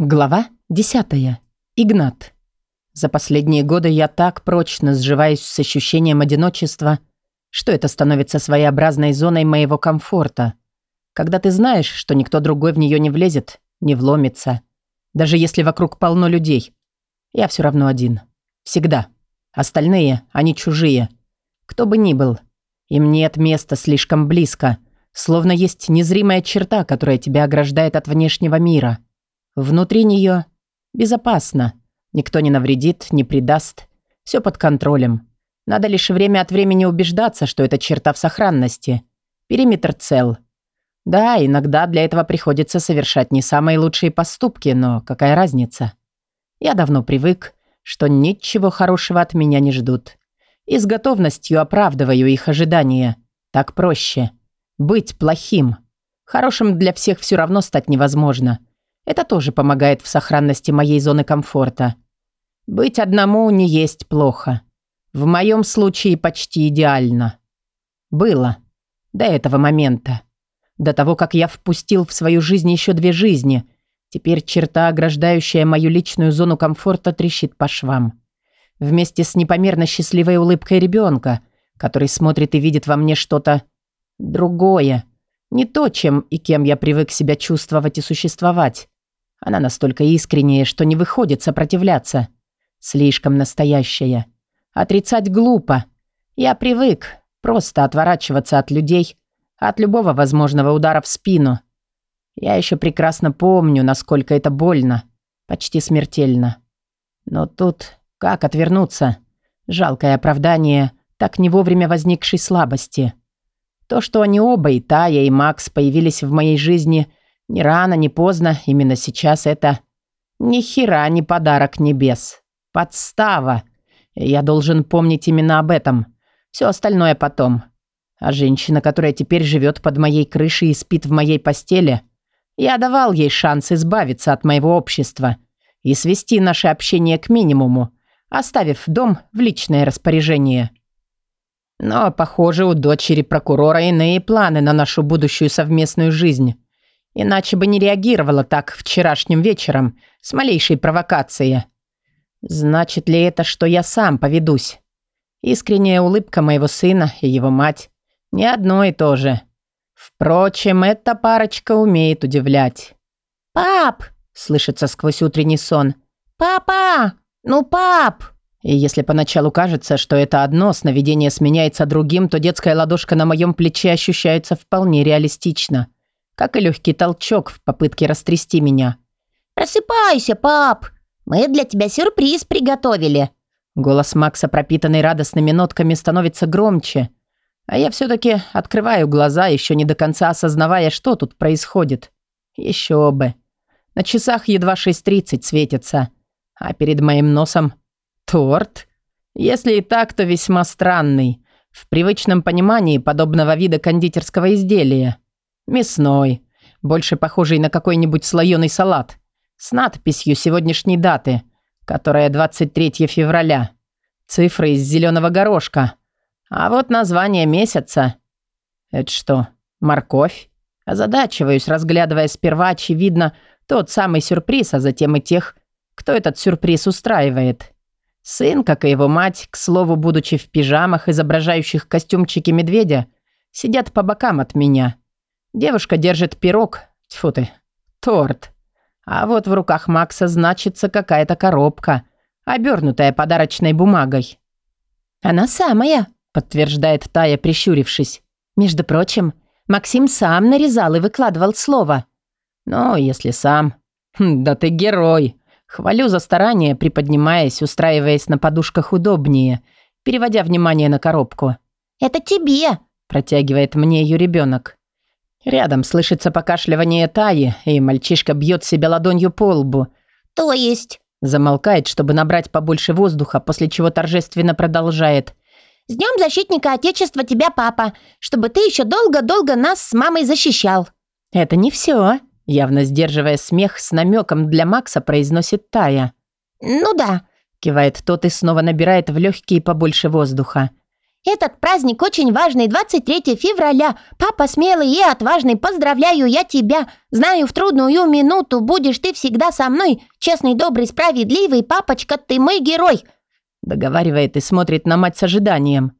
Глава 10. Игнат. За последние годы я так прочно сживаюсь с ощущением одиночества, что это становится своеобразной зоной моего комфорта. Когда ты знаешь, что никто другой в нее не влезет, не вломится. Даже если вокруг полно людей. Я все равно один. Всегда. Остальные, они чужие. Кто бы ни был. Им нет места слишком близко. Словно есть незримая черта, которая тебя ограждает от внешнего мира. Внутри нее безопасно. Никто не навредит, не предаст. Все под контролем. Надо лишь время от времени убеждаться, что эта черта в сохранности. Периметр цел. Да, иногда для этого приходится совершать не самые лучшие поступки, но какая разница? Я давно привык, что ничего хорошего от меня не ждут. И с готовностью оправдываю их ожидания. Так проще. Быть плохим. Хорошим для всех все равно стать невозможно. Это тоже помогает в сохранности моей зоны комфорта. Быть одному не есть плохо. В моем случае почти идеально. Было. До этого момента. До того, как я впустил в свою жизнь еще две жизни. Теперь черта, ограждающая мою личную зону комфорта, трещит по швам. Вместе с непомерно счастливой улыбкой ребенка, который смотрит и видит во мне что-то другое. Не то, чем и кем я привык себя чувствовать и существовать. Она настолько искренняя, что не выходит сопротивляться. Слишком настоящая. Отрицать глупо. Я привык просто отворачиваться от людей, от любого возможного удара в спину. Я еще прекрасно помню, насколько это больно. Почти смертельно. Но тут как отвернуться? Жалкое оправдание так не вовремя возникшей слабости. То, что они оба, и Тая, и Макс, появились в моей жизни – ни рано, ни поздно, именно сейчас это... Ни хера не подарок небес. Подстава. Я должен помнить именно об этом. Все остальное потом. А женщина, которая теперь живет под моей крышей и спит в моей постели, я давал ей шанс избавиться от моего общества и свести наше общение к минимуму, оставив дом в личное распоряжение. Но, похоже, у дочери прокурора иные планы на нашу будущую совместную жизнь. Иначе бы не реагировала так вчерашним вечером с малейшей провокацией. Значит ли это, что я сам поведусь? Искренняя улыбка моего сына и его мать. Не одно и то же. Впрочем, эта парочка умеет удивлять. «Пап!» – слышится сквозь утренний сон. «Папа! Ну, пап!» И если поначалу кажется, что это одно сновидение сменяется другим, то детская ладошка на моем плече ощущается вполне реалистично – как и легкий толчок в попытке растрясти меня. «Просыпайся, пап! Мы для тебя сюрприз приготовили!» Голос Макса, пропитанный радостными нотками, становится громче. А я все-таки открываю глаза, еще не до конца осознавая, что тут происходит. Еще бы. На часах едва 6.30 светится. А перед моим носом торт. Если и так, то весьма странный. В привычном понимании подобного вида кондитерского изделия. Мясной, больше похожий на какой-нибудь слоеный салат, с надписью сегодняшней даты, которая 23 февраля. Цифры из зеленого горошка. А вот название месяца. Это что, морковь? Озадачиваюсь, разглядывая сперва, очевидно, тот самый сюрприз, а затем и тех, кто этот сюрприз устраивает. Сын, как и его мать, к слову, будучи в пижамах, изображающих костюмчики медведя, сидят по бокам от меня – Девушка держит пирог, тьфу ты, торт. А вот в руках Макса значится какая-то коробка, обернутая подарочной бумагой. «Она самая», — подтверждает Тая, прищурившись. «Между прочим, Максим сам нарезал и выкладывал слово». «Ну, если сам. Хм, да ты герой. Хвалю за старание, приподнимаясь, устраиваясь на подушках удобнее, переводя внимание на коробку. «Это тебе», — протягивает мне ее ребенок. Рядом слышится покашливание Таи, и мальчишка бьет себя ладонью по лбу. «То есть?» Замолкает, чтобы набрать побольше воздуха, после чего торжественно продолжает. «С Днем Защитника Отечества тебя, папа, чтобы ты еще долго-долго нас с мамой защищал». «Это не все», — явно сдерживая смех с намеком для Макса, произносит Тая. «Ну да», — кивает тот и снова набирает в легкие побольше воздуха. Этот праздник очень важный, 23 февраля. Папа смелый и отважный, поздравляю я тебя. Знаю, в трудную минуту будешь ты всегда со мной. Честный, добрый, справедливый, папочка, ты мой герой. Договаривает и смотрит на мать с ожиданием.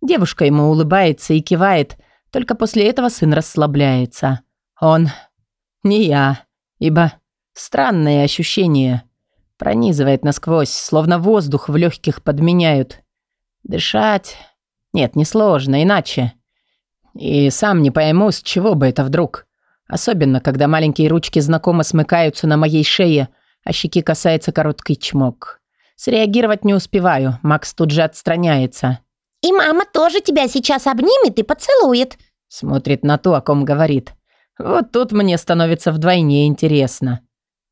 Девушка ему улыбается и кивает, только после этого сын расслабляется. Он не я, ибо странное ощущение пронизывает насквозь, словно воздух в легких подменяют. Дышать нет, несложно, иначе. И сам не пойму, с чего бы это вдруг. Особенно, когда маленькие ручки знакомо смыкаются на моей шее, а щеки касается короткий чмок. Среагировать не успеваю, Макс тут же отстраняется. «И мама тоже тебя сейчас обнимет и поцелует», смотрит на то, о ком говорит. Вот тут мне становится вдвойне интересно.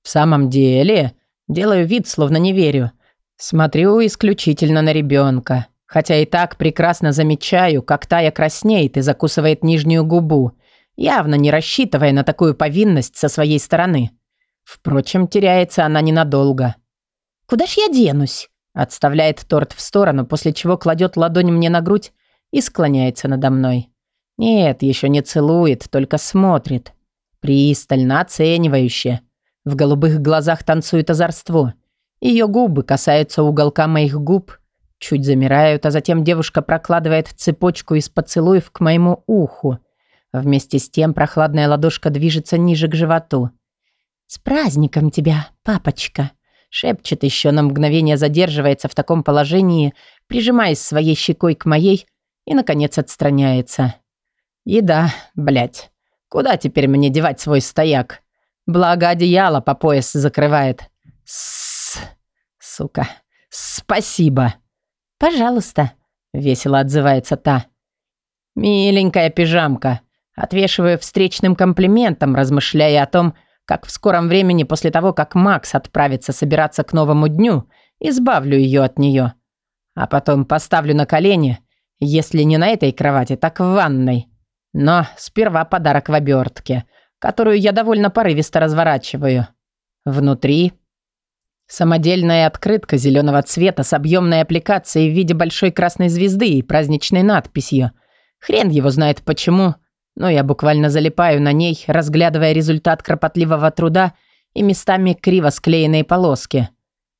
В самом деле, делаю вид, словно не верю. Смотрю исключительно на ребенка. Хотя и так прекрасно замечаю, как Тая краснеет и закусывает нижнюю губу, явно не рассчитывая на такую повинность со своей стороны. Впрочем, теряется она ненадолго. «Куда ж я денусь?» Отставляет торт в сторону, после чего кладет ладонь мне на грудь и склоняется надо мной. Нет, еще не целует, только смотрит. Пристально, оценивающе. В голубых глазах танцует озорство. Ее губы касаются уголка моих губ, Чуть замирают, а затем девушка прокладывает цепочку из поцелуев к моему уху. Вместе с тем прохладная ладошка движется ниже к животу. «С праздником тебя, папочка!» Шепчет еще на мгновение задерживается в таком положении, прижимаясь своей щекой к моей и, наконец, отстраняется. «Еда, блядь. Куда теперь мне девать свой стояк? Благо одеяло по пояс закрывает. С, сука. Спасибо!» «Пожалуйста», — весело отзывается та. «Миленькая пижамка», отвешиваю встречным комплиментом, размышляя о том, как в скором времени после того, как Макс отправится собираться к новому дню, избавлю ее от нее. А потом поставлю на колени, если не на этой кровати, так в ванной. Но сперва подарок в обертке, которую я довольно порывисто разворачиваю. Внутри Самодельная открытка зеленого цвета с объемной аппликацией в виде большой красной звезды и праздничной надписью. Хрен его знает почему, но я буквально залипаю на ней, разглядывая результат кропотливого труда и местами криво склеенные полоски.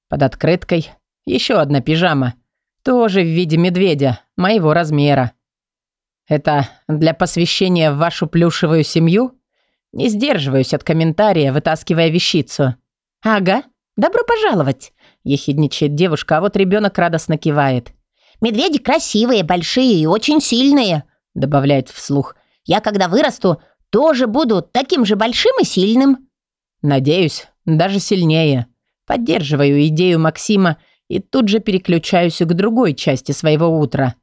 Под открыткой еще одна пижама, тоже в виде медведя, моего размера. Это для посвящения в вашу плюшевую семью? Не сдерживаюсь от комментария, вытаскивая вещицу. Ага, «Добро пожаловать!» – ехидничает девушка, а вот ребенок радостно кивает. «Медведи красивые, большие и очень сильные», – добавляет вслух. «Я, когда вырасту, тоже буду таким же большим и сильным». «Надеюсь, даже сильнее». Поддерживаю идею Максима и тут же переключаюсь к другой части своего утра.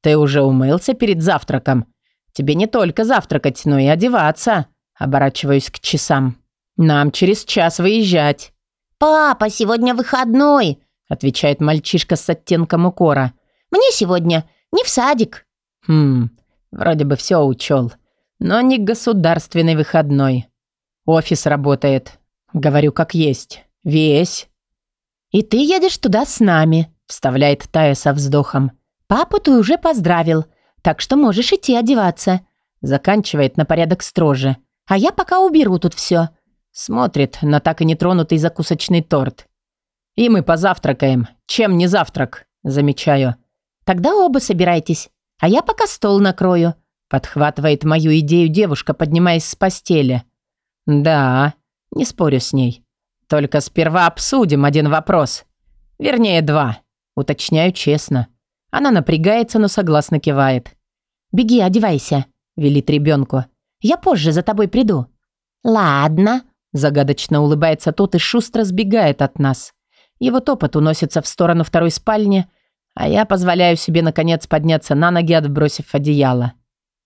«Ты уже умылся перед завтраком? Тебе не только завтракать, но и одеваться». Оборачиваюсь к часам. «Нам через час выезжать». «Папа, сегодня выходной», — отвечает мальчишка с оттенком укора. «Мне сегодня не в садик». «Хм, вроде бы все учел, но не государственный выходной. Офис работает. Говорю, как есть. Весь». «И ты едешь туда с нами», — вставляет Тая со вздохом. «Папу ты уже поздравил, так что можешь идти одеваться», — заканчивает на порядок строже. «А я пока уберу тут все. Смотрит на так и нетронутый закусочный торт. «И мы позавтракаем. Чем не завтрак?» Замечаю. «Тогда оба собирайтесь, а я пока стол накрою», подхватывает мою идею девушка, поднимаясь с постели. «Да, не спорю с ней. Только сперва обсудим один вопрос. Вернее, два. Уточняю честно. Она напрягается, но согласно кивает. «Беги, одевайся», — велит ребенку. «Я позже за тобой приду». «Ладно», Загадочно улыбается тот и шустро сбегает от нас. Его топот уносится в сторону второй спальни, а я позволяю себе, наконец, подняться на ноги, отбросив одеяло.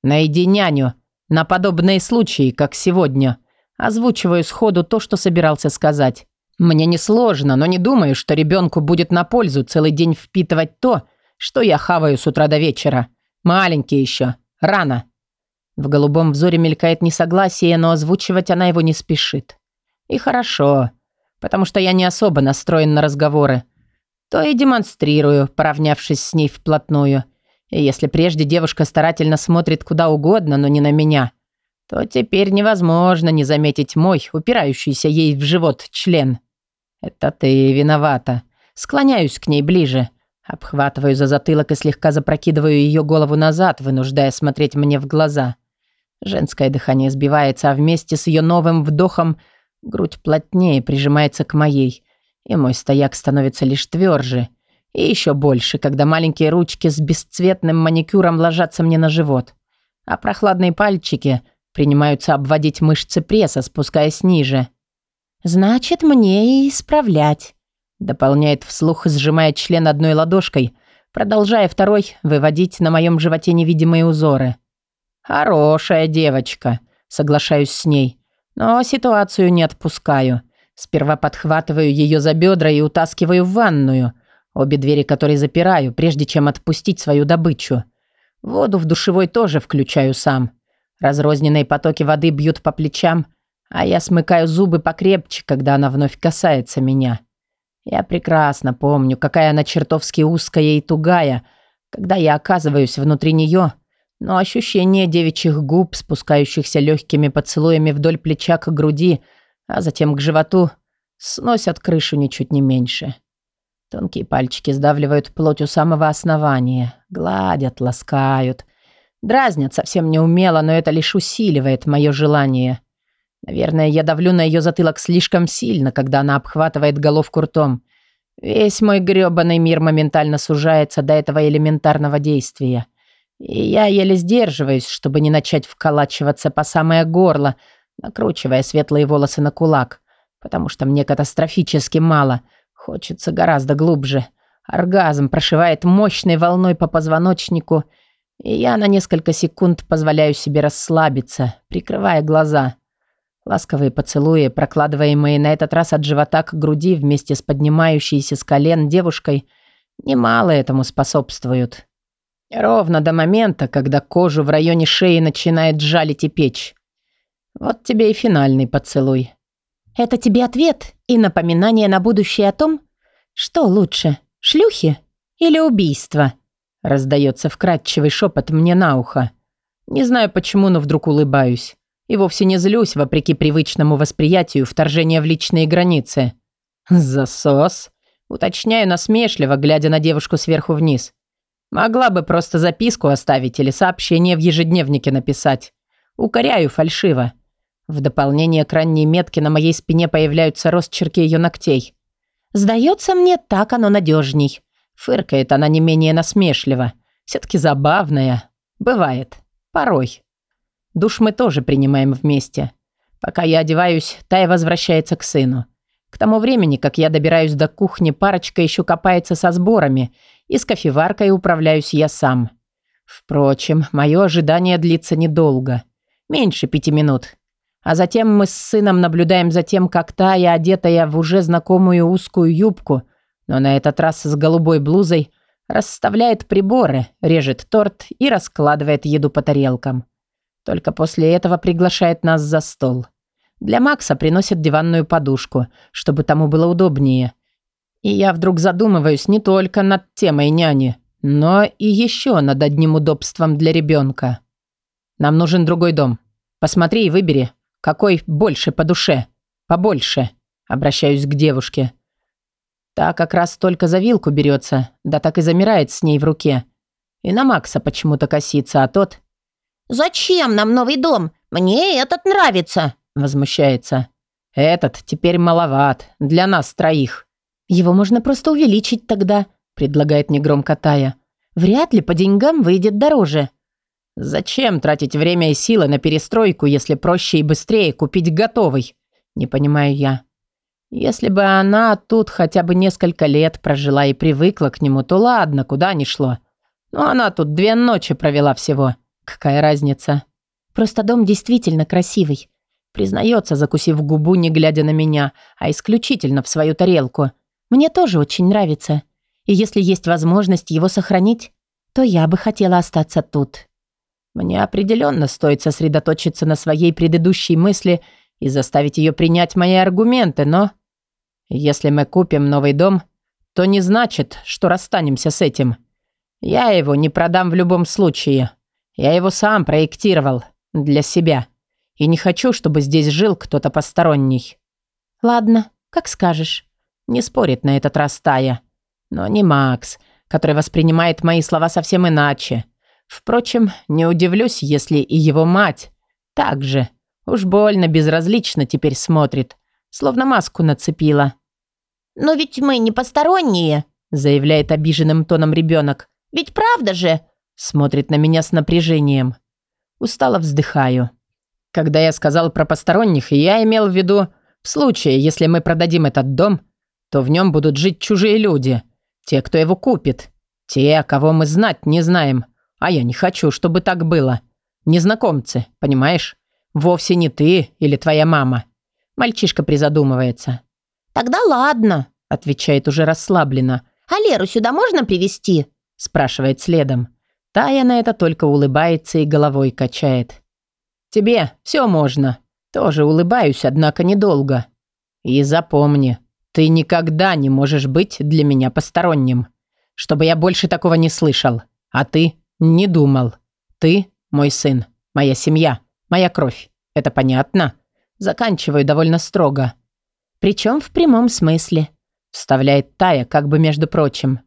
«Найди няню. На подобные случаи, как сегодня». Озвучиваю сходу то, что собирался сказать. Мне несложно, но не думаю, что ребенку будет на пользу целый день впитывать то, что я хаваю с утра до вечера. Маленький еще. Рано. В голубом взоре мелькает несогласие, но озвучивать она его не спешит. И хорошо, потому что я не особо настроен на разговоры. То и демонстрирую, поравнявшись с ней вплотную. И если прежде девушка старательно смотрит куда угодно, но не на меня, то теперь невозможно не заметить мой, упирающийся ей в живот член. Это ты виновата. Склоняюсь к ней ближе. Обхватываю за затылок и слегка запрокидываю ее голову назад, вынуждая смотреть мне в глаза. Женское дыхание сбивается, а вместе с ее новым вдохом грудь плотнее прижимается к моей, и мой стояк становится лишь тверже – и еще больше, когда маленькие ручки с бесцветным маникюром ложатся мне на живот, а прохладные пальчики принимаются обводить мышцы пресса, спускаясь ниже. «Значит, мне и исправлять», — дополняет вслух, сжимая член одной ладошкой, продолжая второй выводить на моем животе невидимые узоры. «Хорошая девочка», — соглашаюсь с ней, но ситуацию не отпускаю. Сперва подхватываю ее за бедра и утаскиваю в ванную — обе двери которой запираю, прежде чем отпустить свою добычу. Воду в душевой тоже включаю сам. Разрозненные потоки воды бьют по плечам, а я смыкаю зубы покрепче, когда она вновь касается меня. Я прекрасно помню, какая она чертовски узкая и тугая, когда я оказываюсь внутри нее, но ощущение девичьих губ, спускающихся легкими поцелуями вдоль плеча к груди, а затем к животу, сносят крышу ничуть не меньше. Тонкие пальчики сдавливают плоть у самого основания, гладят, ласкают. Дразнят совсем неумело, но это лишь усиливает мое желание. Наверное, я давлю на ее затылок слишком сильно, когда она обхватывает головку ртом. Весь мой грёбаный мир моментально сужается до этого элементарного действия. И я еле сдерживаюсь, чтобы не начать вколачиваться по самое горло, накручивая светлые волосы на кулак, потому что мне катастрофически мало — Хочется гораздо глубже. Оргазм прошивает мощной волной по позвоночнику, и я на несколько секунд позволяю себе расслабиться, прикрывая глаза. Ласковые поцелуи, прокладываемые на этот раз от живота к груди вместе с поднимающейся с колен девушкой, немало этому способствуют. Ровно до момента, когда кожу в районе шеи начинает жалить и печь. Вот тебе и финальный поцелуй. Это тебе ответ и напоминание на будущее о том, что лучше, шлюхи или убийство? Раздается вкрадчивый шепот мне на ухо. Не знаю почему, но вдруг улыбаюсь. И вовсе не злюсь, вопреки привычному восприятию вторжения в личные границы. Засос. Уточняю насмешливо, глядя на девушку сверху вниз. Могла бы просто записку оставить или сообщение в ежедневнике написать. Укоряю фальшиво. В дополнение к ранней метке на моей спине появляются росчерки ее ногтей. «Сдается мне, так оно надежней». Фыркает она не менее насмешливо. Все-таки забавная. Бывает. Порой. Душ мы тоже принимаем вместе. Пока я одеваюсь, Тая возвращается к сыну. К тому времени, как я добираюсь до кухни, парочка еще копается со сборами, и с кофеваркой управляюсь я сам. Впрочем, мое ожидание длится недолго. Меньше пяти минут. А затем мы с сыном наблюдаем за тем, как Тая, одетая в уже знакомую узкую юбку, но на этот раз с голубой блузой, расставляет приборы, режет торт и раскладывает еду по тарелкам. Только после этого приглашает нас за стол. Для Макса приносит диванную подушку, чтобы тому было удобнее. И я вдруг задумываюсь не только над темой няни, но и еще над одним удобством для ребенка. Нам нужен другой дом. Посмотри и выбери, какой больше по душе? Побольше. Обращаюсь к девушке. Та как раз только за вилку берется, да так и замирает с ней в руке. И на Макса почему-то косится, а тот... «Зачем нам новый дом? Мне этот нравится!» Возмущается. «Этот теперь маловат. Для нас троих». «Его можно просто увеличить тогда», предлагает негромко Тая. «Вряд ли по деньгам выйдет дороже». Зачем тратить время и силы на перестройку, если проще и быстрее купить готовый? Не понимаю я. Если бы она тут хотя бы несколько лет прожила и привыкла к нему, то ладно, куда ни шло. Но она тут две ночи провела всего. Какая разница? Просто дом действительно красивый. Признается, закусив губу, не глядя на меня, а исключительно в свою тарелку. Мне тоже очень нравится. И если есть возможность его сохранить, то я бы хотела остаться тут. Мне определенно стоит сосредоточиться на своей предыдущей мысли и заставить ее принять мои аргументы, но... Если мы купим новый дом, то не значит, что расстанемся с этим. Я его не продам в любом случае. Я его сам проектировал. Для себя. И не хочу, чтобы здесь жил кто-то посторонний. Ладно, как скажешь. Не спорит на этот раз Тая. Но не Макс, который воспринимает мои слова совсем иначе. Впрочем, не удивлюсь, если и его мать так же. Уж больно безразлично теперь смотрит, словно маску нацепила. «Но ведь мы не посторонние», заявляет обиженным тоном ребенок. «Ведь правда же?» Смотрит на меня с напряжением. Устало вздыхаю. Когда я сказал про посторонних, я имел в виду, в случае, если мы продадим этот дом, то в нем будут жить чужие люди. Те, кто его купит. Те, кого мы знать не знаем. А я не хочу, чтобы так было. Незнакомцы, понимаешь? Вовсе не ты или твоя мама. Мальчишка призадумывается. «Тогда ладно», — отвечает уже расслабленно. «А Леру сюда можно привести? спрашивает следом. Тая на это только улыбается и головой качает. «Тебе все можно». Тоже улыбаюсь, однако недолго. И запомни, ты никогда не можешь быть для меня посторонним. Чтобы я больше такого не слышал. А ты не думал. Ты мой сын, моя семья, моя кровь. Это понятно? Заканчиваю довольно строго. Причем в прямом смысле. Вставляет Тая, как бы между прочим.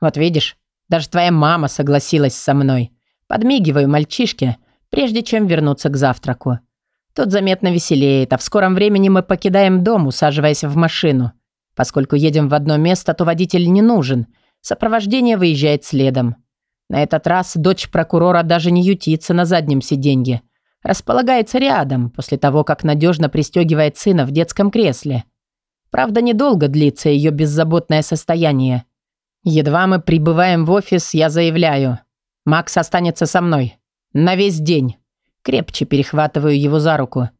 Вот видишь, даже твоя мама согласилась со мной. Подмигиваю мальчишке, прежде чем вернуться к завтраку. Тот заметно веселеет, а в скором времени мы покидаем дом, усаживаясь в машину. Поскольку едем в одно место, то водитель не нужен. Сопровождение выезжает следом. На этот раз дочь прокурора даже не ютится на заднем сиденье. Располагается рядом, после того, как надежно пристегивает сына в детском кресле. Правда, недолго длится ее беззаботное состояние. Едва мы прибываем в офис, я заявляю. Макс останется со мной. На весь день. Крепче перехватываю его за руку.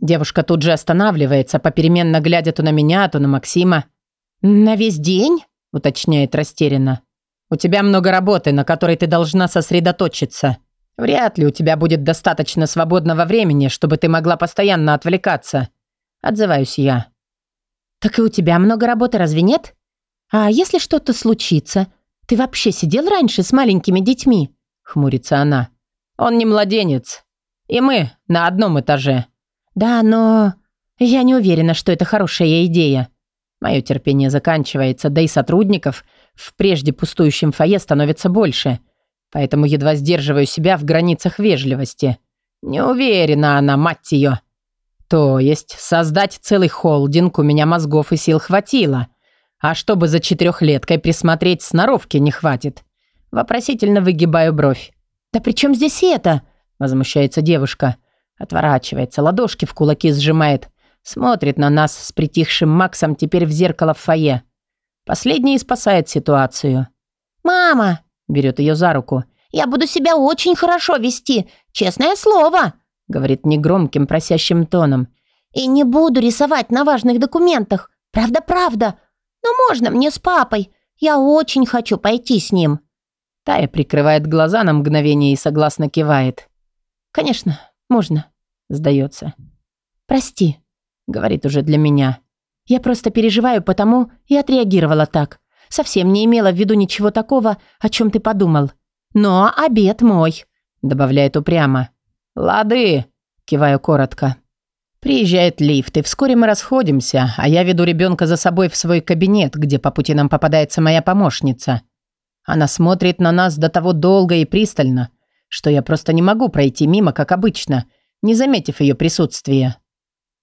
Девушка тут же останавливается, попеременно глядя то на меня, то на Максима. «На весь день?» – уточняет растерянно. «У тебя много работы, на которой ты должна сосредоточиться. Вряд ли у тебя будет достаточно свободного времени, чтобы ты могла постоянно отвлекаться». Отзываюсь я. «Так и у тебя много работы, разве нет?» «А если что-то случится? Ты вообще сидел раньше с маленькими детьми?» — хмурится она. «Он не младенец. И мы на одном этаже». «Да, но я не уверена, что это хорошая идея». Мое терпение заканчивается, да и сотрудников в прежде пустующем фойе становится больше. Поэтому едва сдерживаю себя в границах вежливости. Не уверена она, мать ее. То есть создать целый холдинг у меня мозгов и сил хватило. А чтобы за четырехлеткой присмотреть, сноровки не хватит. Вопросительно выгибаю бровь. «Да при чем здесь это?» Возмущается девушка. Отворачивается, ладошки в кулаки сжимает. Смотрит на нас с притихшим Максом теперь в зеркало в фойе. Последний спасает ситуацию. «Мама!» Берет ее за руку. «Я буду себя очень хорошо вести, честное слово!» Говорит негромким просящим тоном. «И не буду рисовать на важных документах. Правда-правда. Но можно мне с папой? Я очень хочу пойти с ним». Тая прикрывает глаза на мгновение и согласно кивает. «Конечно, можно», — сдается. «Прости», — говорит уже для меня. «Я просто переживаю потому и отреагировала так. Совсем не имела в виду ничего такого, о чем ты подумал. Но обед мой», — добавляет упрямо. «Лады», — киваю коротко. Приезжает лифт, и вскоре мы расходимся, а я веду ребенка за собой в свой кабинет, где по пути нам попадается моя помощница. Она смотрит на нас до того долго и пристально, что я просто не могу пройти мимо, как обычно, не заметив ее присутствия.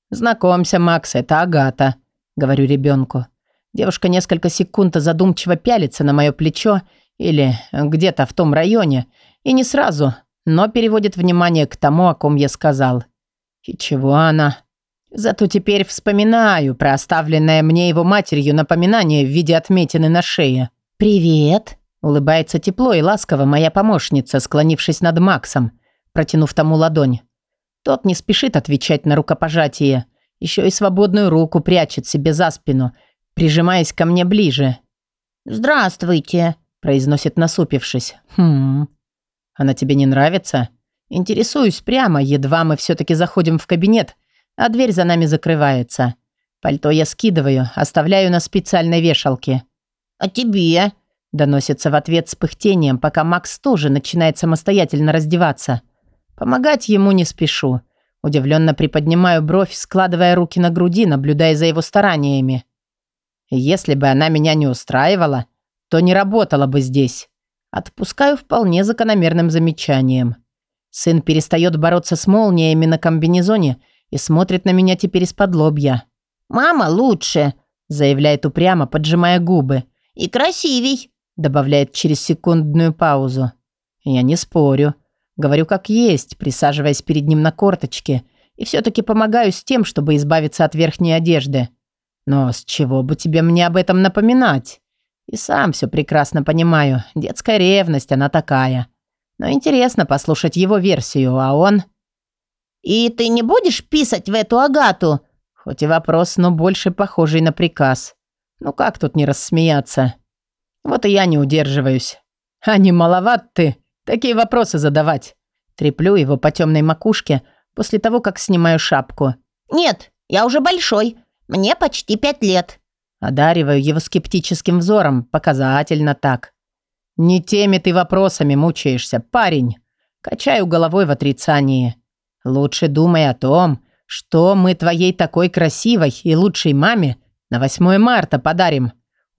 «Знакомься, Макс, это Агата», — говорю ребенку. Девушка несколько секунд задумчиво пялится на мое плечо или где-то в том районе, и не сразу, но переводит внимание к тому, о ком я сказал. И чего она? Зато теперь вспоминаю про оставленное мне его матерью напоминание в виде отметины на шее. «Привет!» – улыбается тепло и ласково моя помощница, склонившись над Максом, протянув тому ладонь. Тот не спешит отвечать на рукопожатие, еще и свободную руку прячет себе за спину, прижимаясь ко мне ближе. «Здравствуйте!» – произносит насупившись. «Хм... Она тебе не нравится?» Интересуюсь прямо, едва мы все-таки заходим в кабинет, а дверь за нами закрывается. Пальто я скидываю, оставляю на специальной вешалке. «А тебе?» Доносится в ответ с пыхтением, пока Макс тоже начинает самостоятельно раздеваться. Помогать ему не спешу. Удивленно приподнимаю бровь, складывая руки на груди, наблюдая за его стараниями. Если бы она меня не устраивала, то не работала бы здесь. Отпускаю вполне закономерным замечанием. Сын перестает бороться с молниями на комбинезоне и смотрит на меня теперь из-под лобья. «Мама лучше», – заявляет упрямо, поджимая губы. «И красивей», – добавляет через секундную паузу. Я не спорю. Говорю как есть, присаживаясь перед ним на корточке, и все-таки помогаю с тем, чтобы избавиться от верхней одежды. Но с чего бы тебе мне об этом напоминать? И сам все прекрасно понимаю. Детская ревность, она такая. Но интересно послушать его версию, а он... «И ты не будешь писать в эту Агату?» Хоть и вопрос, но больше похожий на приказ. Ну как тут не рассмеяться? Вот и я не удерживаюсь. А не маловат ты такие вопросы задавать. Треплю его по темной макушке после того, как снимаю шапку. «Нет, я уже большой. Мне почти пять лет». Одариваю его скептическим взором, показательно так. «Не теми ты вопросами мучаешься, парень». Качаю головой в отрицании. «Лучше думай о том, что мы твоей такой красивой и лучшей маме на 8 марта подарим.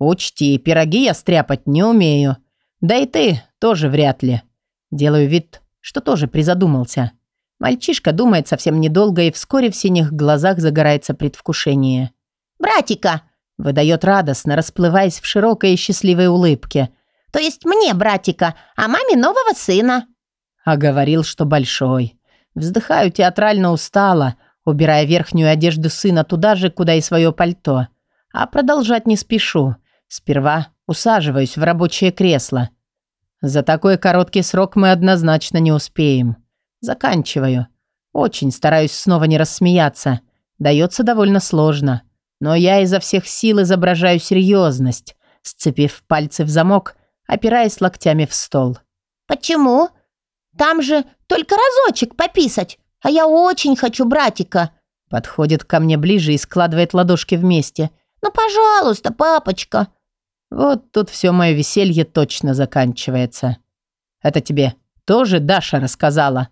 Учти, пироги я стряпать не умею. Да и ты тоже вряд ли». Делаю вид, что тоже призадумался. Мальчишка думает совсем недолго, и вскоре в синих глазах загорается предвкушение. «Братика!» – выдает радостно, расплываясь в широкой и счастливой улыбке – то есть мне братика, а маме нового сына». А говорил, что большой. Вздыхаю театрально устало, убирая верхнюю одежду сына туда же, куда и свое пальто. А продолжать не спешу. Сперва усаживаюсь в рабочее кресло. За такой короткий срок мы однозначно не успеем. Заканчиваю. Очень стараюсь снова не рассмеяться. Дается довольно сложно. Но я изо всех сил изображаю серьезность, сцепив пальцы в замок опираясь локтями в стол. «Почему? Там же только разочек пописать, а я очень хочу братика». Подходит ко мне ближе и складывает ладошки вместе. «Ну, пожалуйста, папочка». Вот тут все мое веселье точно заканчивается. Это тебе тоже Даша рассказала?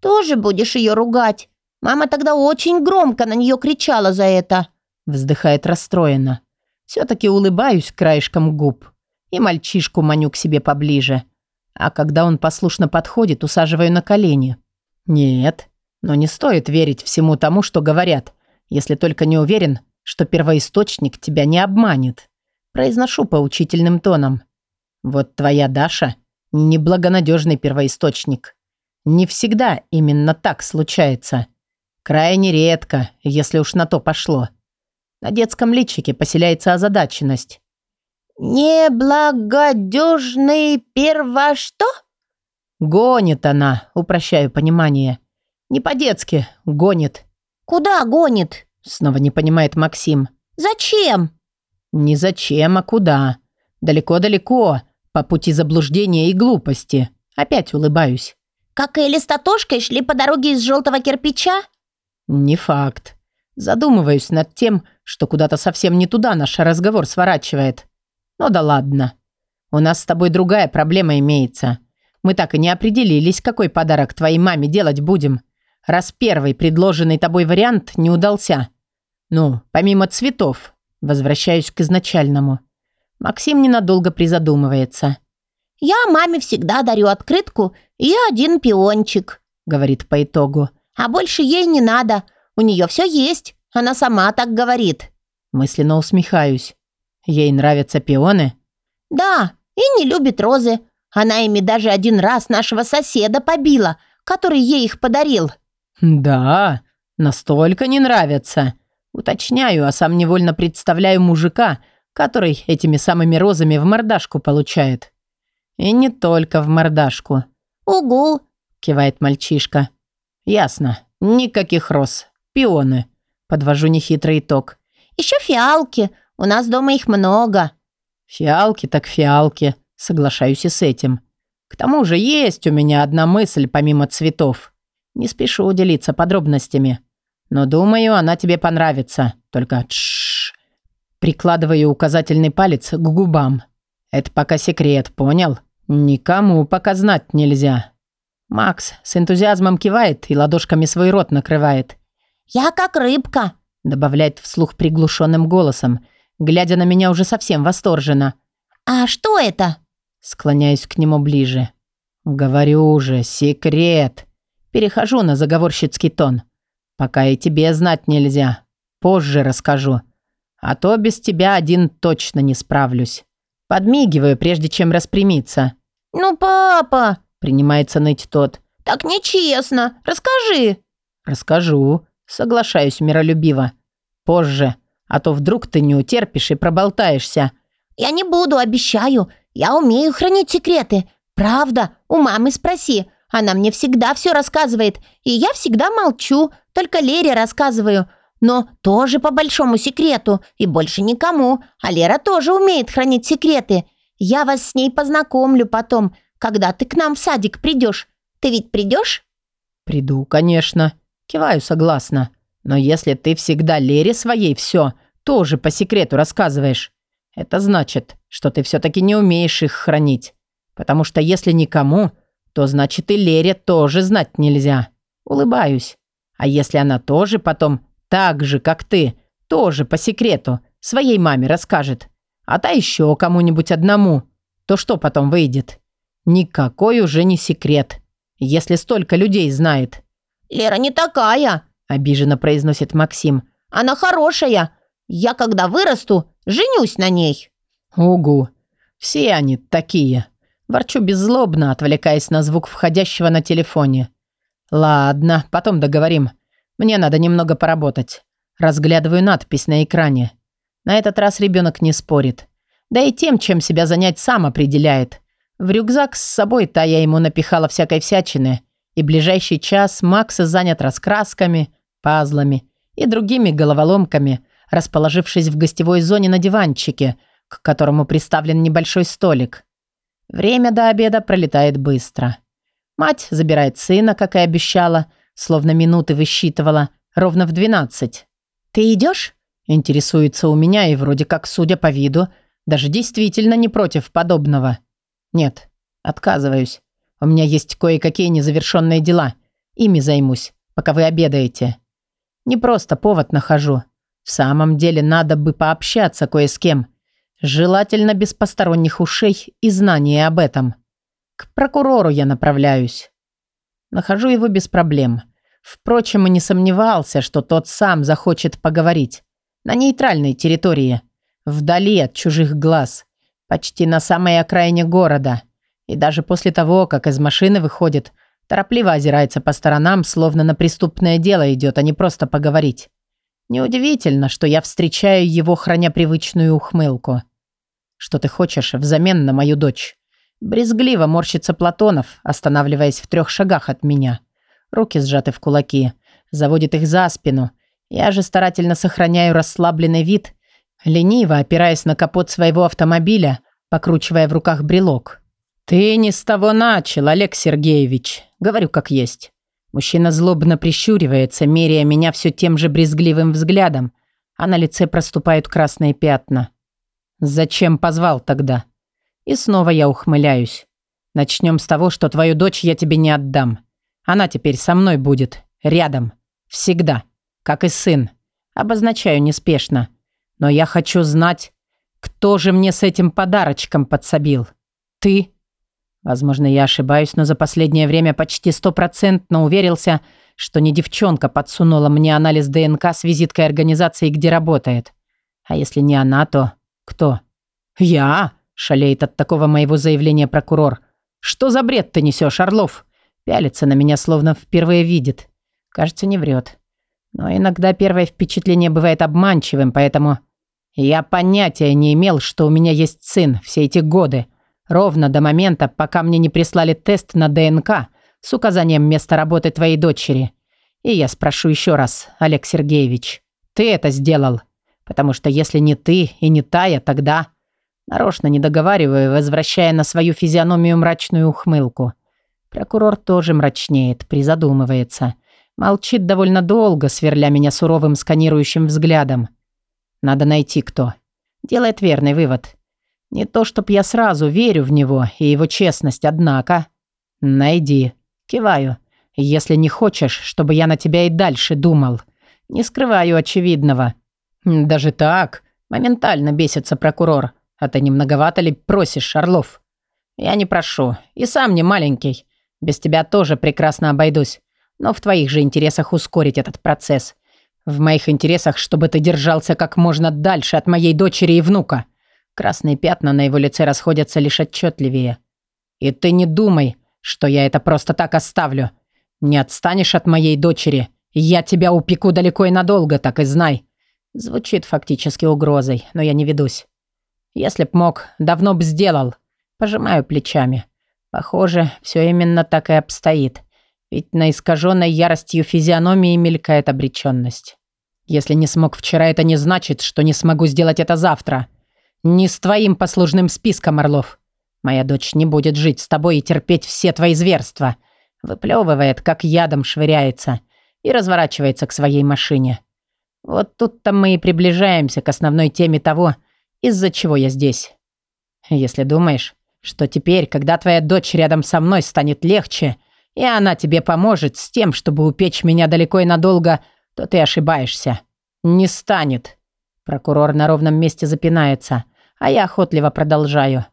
Тоже будешь ее ругать. Мама тогда очень громко на нее кричала за это. Вздыхает расстроенно. Все-таки улыбаюсь краешком губ и мальчишку маню к себе поближе. А когда он послушно подходит, усаживаю на колени. Нет, но не стоит верить всему тому, что говорят, если только не уверен, что первоисточник тебя не обманет. Произношу поучительным тоном. Вот твоя Даша – неблагонадежный первоисточник. Не всегда именно так случается. Крайне редко, если уж на то пошло. На детском личике поселяется озадаченность. «Неблагодежный перво что?» «Гонит она, упрощаю понимание. Не по-детски, гонит». «Куда гонит?» Снова не понимает Максим. «Зачем?» «Не зачем, а куда. Далеко-далеко, по пути заблуждения и глупости. Опять улыбаюсь». «Как Элли с Татошкой шли по дороге из желтого кирпича?» «Не факт. Задумываюсь над тем, что куда-то совсем не туда наш разговор сворачивает. Ну да ладно. У нас с тобой другая проблема имеется. Мы так и не определились, какой подарок твоей маме делать будем, раз первый предложенный тобой вариант не удался. Ну, помимо цветов, возвращаюсь к изначальному. Максим ненадолго призадумывается. «Я маме всегда дарю открытку и один пиончик», — говорит по итогу. «А больше ей не надо. У нее все есть. Она сама так говорит». Мысленно усмехаюсь. Ей нравятся пионы? Да, и не любит розы. Она ими даже один раз нашего соседа побила, который ей их подарил. Да, настолько не нравятся. Уточняю, а сам невольно представляю мужика, который этими самыми розами в мордашку получает. И не только в мордашку. «Угу», – кивает мальчишка. «Ясно. Никаких роз. Пионы». Подвожу нехитрый итог. «Еще фиалки. У нас дома их много». «Фиалки так фиалки», соглашаюсь и с этим. К тому же есть у меня одна мысль помимо цветов. Не спешу делиться подробностями. Но думаю, она тебе понравится. Только тш. Прикладываю указательный палец к губам. Это пока секрет, понял? Никому пока знать нельзя. Макс с энтузиазмом кивает и ладошками свой рот накрывает. «Я как рыбка», — добавляет вслух приглушенным голосом, глядя на меня уже совсем восторженно. «А что это?» Склоняюсь к нему ближе. «Говорю уже, секрет!» Перехожу на заговорщицкий тон. «Пока и тебе знать нельзя. Позже расскажу. А то без тебя один точно не справлюсь». Подмигиваю, прежде чем распрямиться. «Ну, папа!» – принимается ныть тот. «Так нечестно. Расскажи». «Расскажу». Соглашаюсь миролюбиво. «Позже. А то вдруг ты не утерпишь и проболтаешься». «Я не буду, обещаю. Я умею хранить секреты. Правда, у мамы спроси. Она мне всегда все рассказывает. И я всегда молчу, только Лере рассказываю. Но тоже по большому секрету. И больше никому. А Лера тоже умеет хранить секреты. Я вас с ней познакомлю потом, когда ты к нам в садик придешь. Ты ведь придешь?» «Приду, конечно». Киваю согласно. «Но если ты всегда Лере своей все, тоже по секрету рассказываешь, это значит, что ты все-таки не умеешь их хранить. Потому что если никому, то значит и Лере тоже знать нельзя. Улыбаюсь. А если она тоже потом, так же, как ты, тоже по секрету, своей маме расскажет, а та еще кому-нибудь одному, то что потом выйдет? Никакой уже не секрет, если столько людей знает. «Лера не такая», – обиженно произносит Максим. «Она хорошая. Я, когда вырасту, женюсь на ней». «Угу. Все они такие». Ворчу беззлобно, отвлекаясь на звук входящего на телефоне. «Ладно, потом договорим. Мне надо немного поработать». Разглядываю надпись на экране. На этот раз ребенок не спорит. Да и тем, чем себя занять, сам определяет. В рюкзак с собой-то я ему напихала всякой всячины. И ближайший час Макс занят раскрасками, пазлами и другими головоломками, расположившись в гостевой зоне на диванчике, к которому приставлен небольшой столик. Время до обеда пролетает быстро. Мать забирает сына, как и обещала, словно минуты высчитывала, ровно в двенадцать. «Ты идешь?» – интересуется у меня и вроде как, судя по виду, даже действительно не против подобного. «Нет, отказываюсь. У меня есть кое-какие незавершенные дела. Ими займусь, пока вы обедаете. Не просто повод нахожу. В самом деле надо бы пообщаться кое с кем. Желательно без посторонних ушей и знания об этом. К прокурору я направляюсь. Нахожу его без проблем. Впрочем, и не сомневался, что тот сам захочет поговорить. На нейтральной территории. Вдали от чужих глаз. Почти на самой окраине города. И даже после того, как из машины выходит, торопливо озирается по сторонам, словно на преступное дело идет, а не просто поговорить. Неудивительно, что я встречаю его, храня привычную ухмылку. Что ты хочешь взамен на мою дочь?» Брезгливо морщится Платонов, останавливаясь в трех шагах от меня. Руки сжаты в кулаки. Заводит их за спину. Я же старательно сохраняю расслабленный вид, лениво опираясь на капот своего автомобиля, покручивая в руках брелок. «Ты не с того начал, Олег Сергеевич», — говорю как есть. Мужчина злобно прищуривается, меряя меня все тем же брезгливым взглядом, а на лице проступают красные пятна. «Зачем позвал тогда?» И снова я ухмыляюсь. «Начнем с того, что твою дочь я тебе не отдам. Она теперь со мной будет. Рядом. Всегда. Как и сын. Обозначаю неспешно. Но я хочу знать, кто же мне с этим подарочком подсобил. Ты?» Возможно, я ошибаюсь, но за последнее время почти стопроцентно уверился, что не девчонка подсунула мне анализ ДНК с визиткой организации, где работает. А если не она, то «Кто?» «Я?» – шалеет от такого моего заявления прокурор. «Что за бред ты несешь, Орлов?» Пялится на меня, словно впервые видит. Кажется, не врет. Но иногда первое впечатление бывает обманчивым, поэтому... Я понятия не имел, что у меня есть сын все эти годы. Ровно до момента, пока мне не прислали тест на ДНК с указанием места работы твоей дочери. И я спрошу еще раз, Олег Сергеевич, ты это сделал?» Потому что если не ты и не Тая, тогда... Нарочно не договариваю, возвращая на свою физиономию мрачную ухмылку. Прокурор тоже мрачнеет, призадумывается. Молчит довольно долго, сверля меня суровым сканирующим взглядом. Надо найти кто. Делает верный вывод. Не то, чтоб я сразу верю в него и его честность, однако... Найди. Киваю. Если не хочешь, чтобы я на тебя и дальше думал. Не скрываю очевидного. Даже так? Моментально бесится прокурор. А ты не многовато ли просишь, Орлов? Я не прошу. И сам не маленький. Без тебя тоже прекрасно обойдусь. Но в твоих же интересах ускорить этот процесс. В моих интересах, чтобы ты держался как можно дальше от моей дочери и внука. Красные пятна на его лице расходятся лишь отчетливее. И ты не думай, что я это просто так оставлю. Не отстанешь от моей дочери. Я тебя упеку далеко и надолго, так и знай. Звучит фактически угрозой, но я не ведусь. Если б мог, давно б сделал. Пожимаю плечами. Похоже, все именно так и обстоит. Ведь на искаженной яростью физиономии мелькает обреченность. Если не смог вчера, это не значит, что не смогу сделать это завтра. Не с твоим послужным списком, Орлов. Моя дочь не будет жить с тобой и терпеть все твои зверства. Выплевывает, как ядом швыряется, и разворачивается к своей машине. Вот тут-то мы и приближаемся к основной теме того, из-за чего я здесь. Если думаешь, что теперь, когда твоя дочь рядом со мной станет легче, и она тебе поможет с тем, чтобы упечь меня далеко и надолго, то ты ошибаешься. Не станет. Прокурор на ровном месте запинается а я охотливо продолжаю.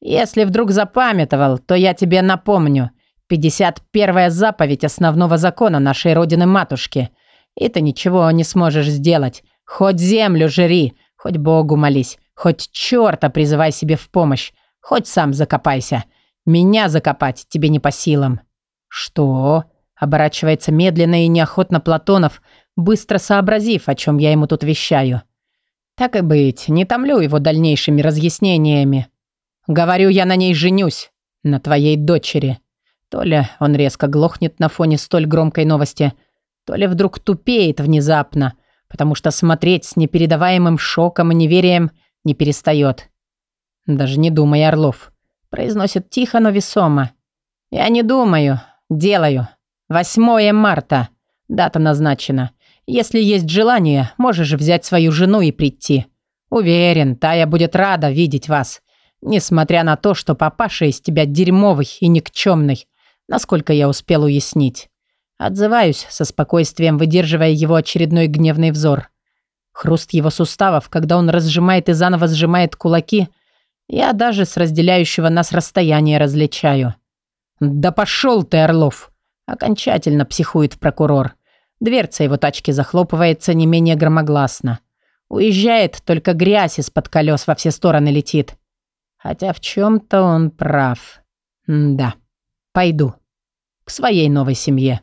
«Если вдруг запамятовал, то я тебе напомню. 51-я заповедь основного закона нашей Родины-Матушки. И ты ничего не сможешь сделать. Хоть землю жри, хоть Богу молись, хоть черта призывай себе в помощь, хоть сам закопайся. Меня закопать тебе не по силам». «Что?» – оборачивается медленно и неохотно Платонов, быстро сообразив, о чем я ему тут вещаю. Так и быть, не томлю его дальнейшими разъяснениями. Говорю, я на ней женюсь. На твоей дочери. То ли он резко глохнет на фоне столь громкой новости, то ли вдруг тупеет внезапно, потому что смотреть с непередаваемым шоком и неверием не перестает. Даже не думай, Орлов. Произносит тихо, но весомо. Я не думаю, делаю. 8 марта. Дата назначена. Если есть желание, можешь взять свою жену и прийти. Уверен, Тая будет рада видеть вас. Несмотря на то, что папаша из тебя дерьмовый и никчемный, насколько я успел уяснить. Отзываюсь со спокойствием, выдерживая его очередной гневный взор. Хруст его суставов, когда он разжимает и заново сжимает кулаки, я даже с разделяющего нас расстояния различаю. «Да пошел ты, Орлов!» Окончательно психует прокурор. Дверца его тачки захлопывается не менее громогласно. Уезжает, только грязь из-под колес во все стороны летит. Хотя в чем-то он прав. М да, пойду. К своей новой семье.